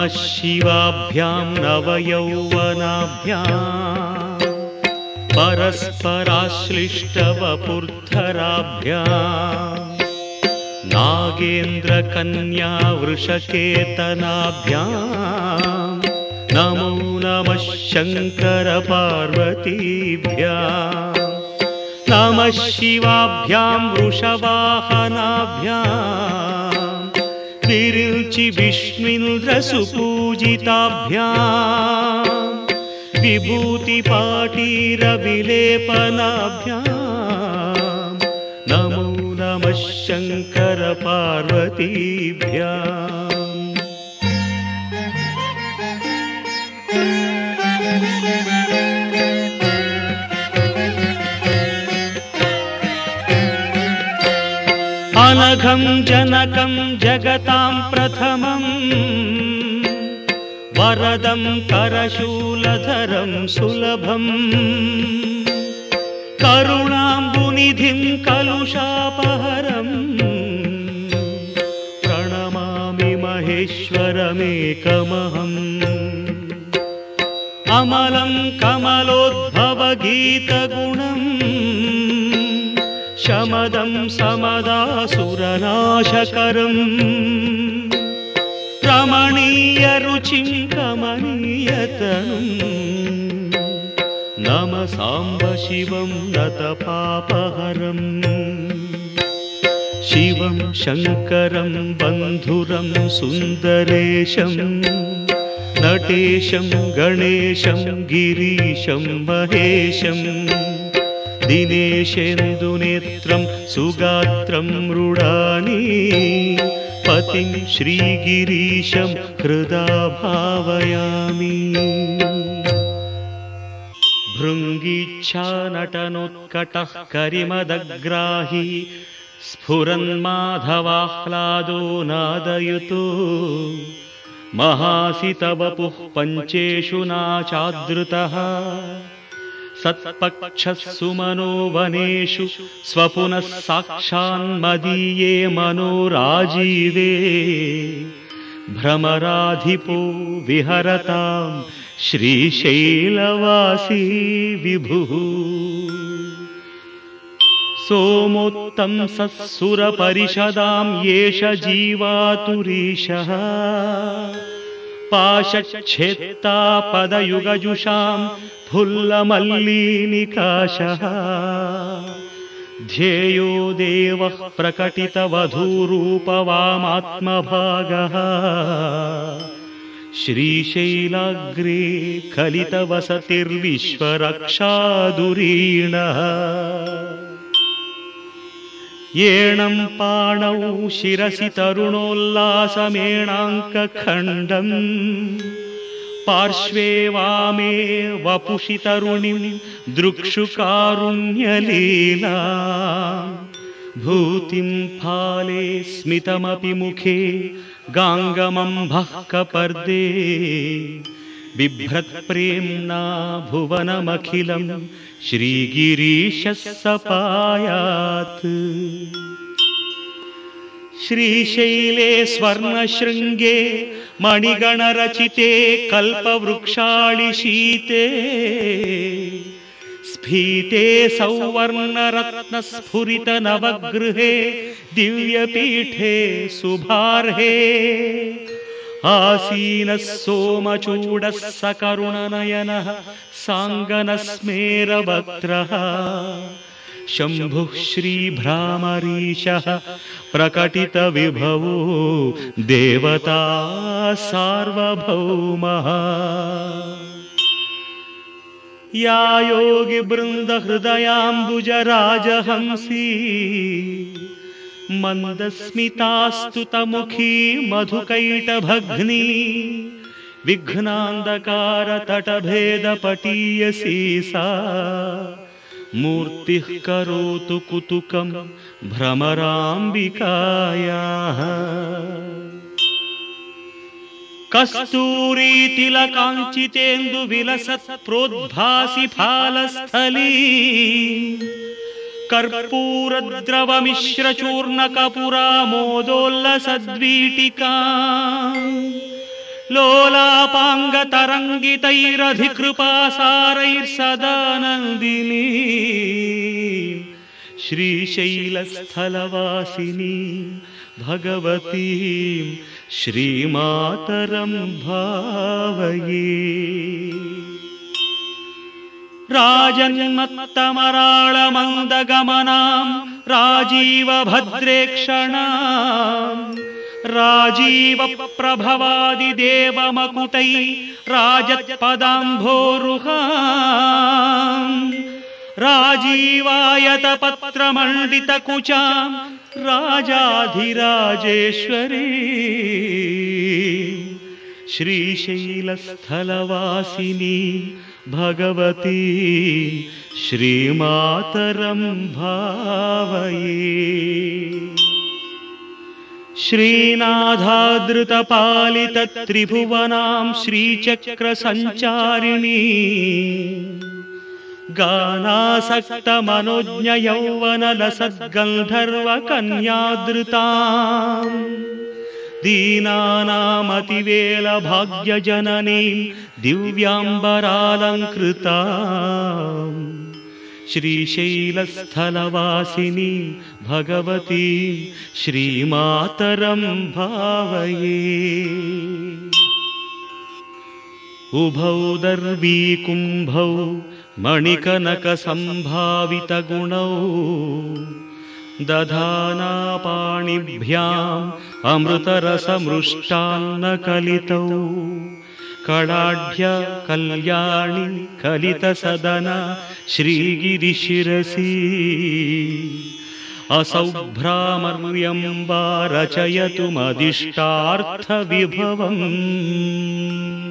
नमः शिवाभ्यां नवयौवनाभ्याम् परस्पराश्लिष्टवपुर्धराभ्याम् नागेन्द्रकन्या वृषकेतनाभ्याम् नमो नमः शङ्करपार्वतीभ्याम् नमः शिवाभ्यां वृषवाहनाभ्याम् विरुचि विष्णुन्द्रसुपूजिताभ्याम् विभूतिपाटीरविलेपनाभ्याम्। नमो नमः शङ्करपार्वतीभ्याम् अनघं जनकं जगतां प्रथमम्। वरदं करशूलधरं सुलभम्। करुणाम्बुनिधिं कलुषापहरम्। प्रणमामि महेश्वरमेकमहम्। अमलं कमलोद्भवगीतगुणम् शमदं समदासुरनाशकरम्। रमणीयरुचिं कमनीयतनुम्। नम साम्ब शिवं नतपापहरम् शिवं शङ्करं बन्धुरं सुन्दरेशं नटेशं गणेशं गिरीशं महेशम् दिनेशेन्दुनेत्रं सुगात्रं मृडानि पतिं श्रीगिरीशं हृदा भावयामि भृङ्गीच्छानटनोत्कटः करिमदग्राही स्फुरन्माधवाह्लादो नादयुतो। महासितवपुः पञ्चेषु नाचादृतः सत्पक्षः सुमनो वनेषु स्वपुनः साक्षान्मदीये मनो राजीवे भ्रमराधिपो विहरतां श्रीशैलवासी विभुः। सोमोत्तं सत्सुरपरिषदां येष जीवातुरीशः पाशच्छेत्ता पदयुगजुषां फुल्लमल्लीनिकाशः ध्येयो देवः प्रकटितवधूरूपवामात्मभागः। श्रीशैलाग्रे कलितवसतिर्विश्वरक्षादुरीणः येणं पाणौ शिरसि तरुणोल्लासमेणाङ्कखण्डम्। पार्श्वे वामे वपुषि तरुणिं दृक्षुकारुण्यलीला। भूतिं फाले स्मितमपि मुखे गाङ्गमम्भः कपर्दे बिभ्रत्प्रेम्णा भुवनमखिलं श्रीगिरीशः सपायात् श्रीशैले स्वर्णशृङ्गे मणिगणरचिते कल्पवृक्षाळिशीते। स्फीते सौवर्णरत्नस्फुरितनवगृहे दिव्यपीठे शुभार्हे आसीनः सोमचूडः सकरुणनयनः साङ्गनस्मेरवक्त्रः शम्भुः श्रीभ्रामरीशः प्रकटितविभवो देवता सार्वभौमः। या योगिवृन्दहृदयाम्बुजराजहंसी मन्दस्मितास्तुतमुखी मधुकैटभग्नी विघ्नान्धकारतटभेदपटीयसी सा मूर्तिः करोतु कुतुकं भ्रमराम्बिकायाः। कस्तूरीतिलकाञ्चितेन्दुविलसत् प्रोद्भासि फालस्थली कर्पूरद्रवमिश्रचूर्णकपुरा मोदोल्लसद्वीटिका लोलापाङ्गतरङ्गितैरधिकृपासारैर्सदानन्दिनी। श्रीशैलस्थलवासिनी भगवतीं श्रीमातरं भावये राजन्मत्तमराळमन्दगमनां राजीवभद्रेक्षणाम् राजीवप्रभवादिदेवमकुटै राजत्पदाम्भोरुहा राजीवायतपत्रमण्डितकुचां राजाधिराजेश्वरी श्रीशैलस्थलवासिनी भगवती श्रीमातरं भावये। श्रीनाथादृतपालितत्रिभुवनां श्रीचक्रसञ्चारिणी गानासक्तमनुज्ञयौवनलसद्गन्धर्वकन्यादृताम् दीनानामतिवेलभाग्यजननी दिव्याम्बरालङ्कृता श्रीशैलस्थलवासिनी भगवती श्रीमातरं भावये। उभौ दर्वीकुम्भौ मणिकनकसम्भावितगुणौ दधानापाणिभ्याम् अमृतरसमृष्टान्नकलितौ। कलाढ्य कल्याणि कलितसदन श्रीगिरिशिरसि। असौ भ्रामर्यम्बा रचयतु मदिष्टार्थविभवम्